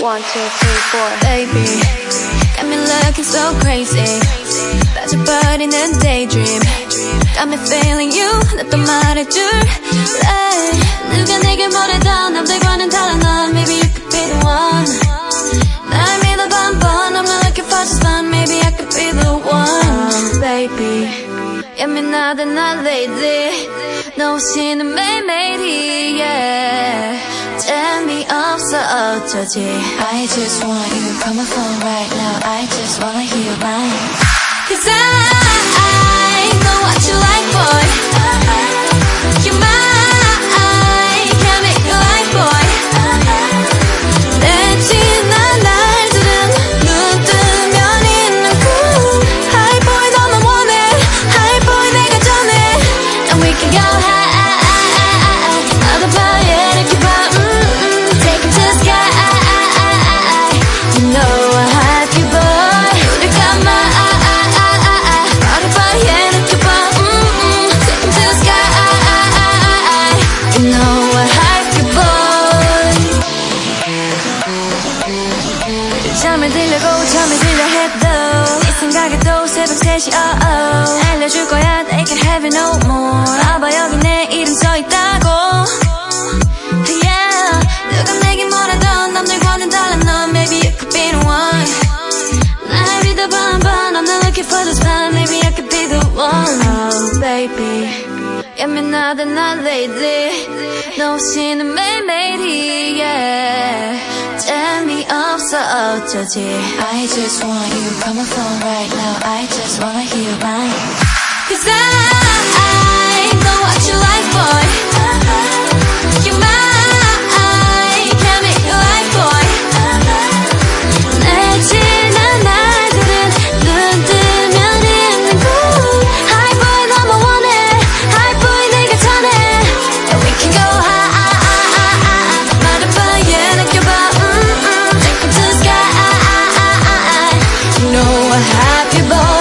One, two, three, four. baby Got me looking so crazy 빠져버리는 daydream Got me feeling you 나또 말해줄 예민하다 난 lady 너 없이는 매일매일이 yeah 재미없어 어쩌지 I just want you, call my phone right now. I just wanna hear mine. Cause I 잠을 들려고 잠을 들려 해도 네 생각에도 새벽 3시 oh oh 알려줄 거야 they can have it no more 봐봐 여기 내 이름 써있다고 Yeah 누가 내게 뭐라던 남들과는 달라 넌 Maybe you could be the one 날 믿어봐 I'm not looking for this 예민하다 난 lady 너 없이는 매일매일이 yeah 재미없어 어쩌지 I just want you, call my phone right now. I just wanna hear mine. Cause I happy birthday.